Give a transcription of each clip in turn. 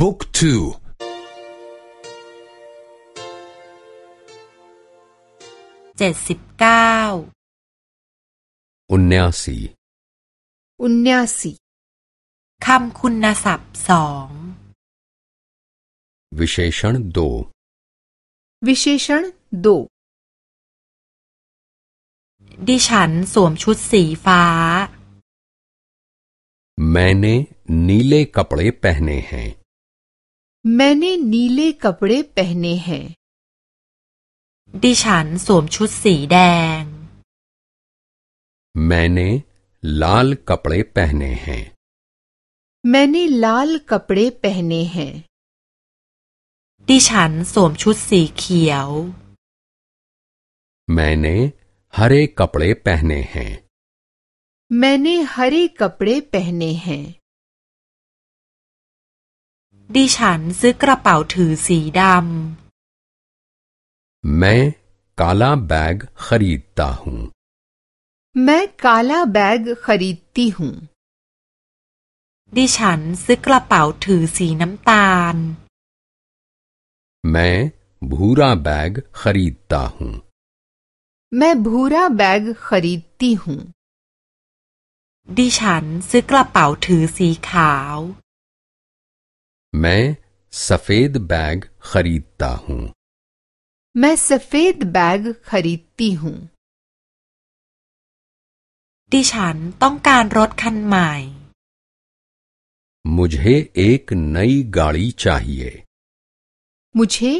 บุ๊กทู เจ็ดสิบเก้า อุนเนียสี उन्यासी คำคุณศัพท์สอง विशेषण दो विशेषण दो ดิฉันสวมชุดสีฟ้า मैंने नीले कपड़े पहने हैं मैंने नीले कपड़े पहने हैं ดิฉันสวมชุดสีแดง मैंने लाल कपड़े पहने हैं मैंने लाल कपड़े पहने हैं ดิฉันสวมชุดสีเขียว मैंने हरे कपड़े पहने हैं मैंने हरे कपड़े पहने हैं ดิฉันซื้อกระเป๋าถือสีด मैं काला बैग खरीदता हूँ मैं काला बैग खरीदती हूँ ำ ดิฉันซื้อกระเป๋าถือสีน้ำตาล मैं भूरा बैग खरीदता हूँ मैं भूरा बैग खरीदती हूँ ดิฉันซื้อกระเป๋าถือสีขาว मैं सफेद बैग खरीदता हूँ मैं सफेद बैग खरीदती हूँ ดิฉันต้องการรถคันใหม่ मुझे एक नई गाड़ी चाहिए मुझे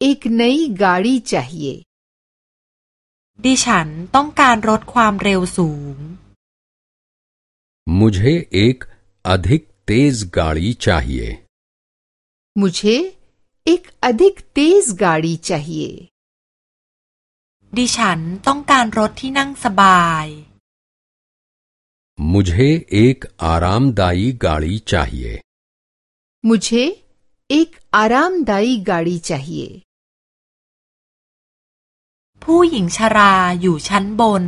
एक नई गाड़ी चाहिए ดิฉันต้องการรถความเร็วสูง मुझे एक अधिक तेज गाड़ी चाहिए मुझे एक अधिक तेज गाड़ी चाहिए ดิฉันต้องการรถที่นั่งสบาย मुझे एक आरामदायी गाड़ी चाहिए मुझे एक आरामदायी गाड़ी चाहिए ผู้หญิงชราอยู่ชั้นบน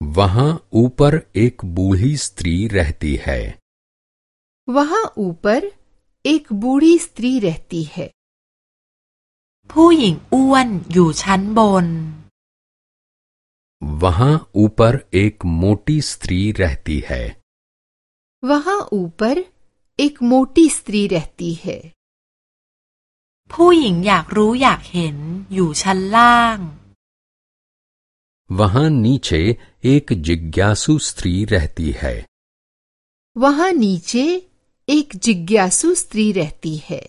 वहां ऊपर एक बूढ़ी स्त्री रहती है वहां ऊपर एक बूढ़ी स्त्री रहती है ผู้หญิงอ้วนอยู่ชั้นบน वहां ऊपर एक मोटी स्त्री रहती है वहां ऊपर एक मोटी स्त्री रहती है ผู้หญิงอยากรู้อยากเห็นอยู่ชั้นล่าง वहां नीचे एक जिज्ञासु स्त्री रहती है वहां नीचे एक जिज्ञासु स्त्री रहती है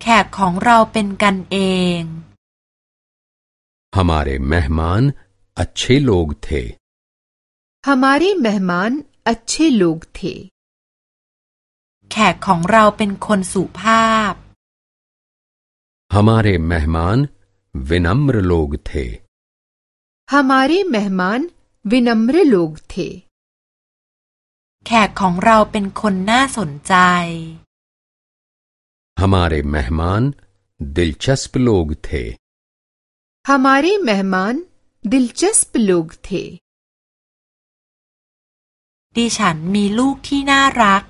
แขกของเราเป็นกันเอง हमारे मेहमान अच्छे लोग थे हमारे मेहमान अच्छे लोग थे แขกของเราเป็นคนสุภาพ हमारे मेहमान विनम्र लोग थे हमारे मेहमान विनम्र लोग थे แขกของเราเป็นคนน่าสนใจ हमारे मेहमान दिलचस्प लोग थे हमारे मेहमान दिलचस्प लोग थे ดิฉันมีลูกที่น่ารัก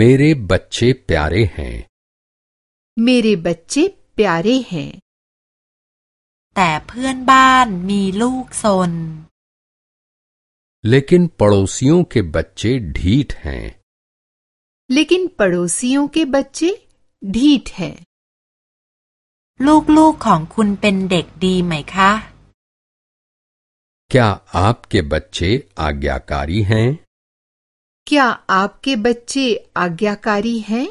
मेरे बच्चे प्यारे हैं मेरे बच्चे प्यारे हैं แต่เพื่อนบ้านมีลูกซน लेकिन पड़ोसियों के बच्चे ढीठ हैं लेकिन पड़ोसियों के बच्चे ढीठ हैं ลูกๆของคุณเป็นเด็กดีไหมคะ क्या आपके बच्चे आज्ञाकारी हैं क्या आपके बच्चे आज्ञाकारी हैं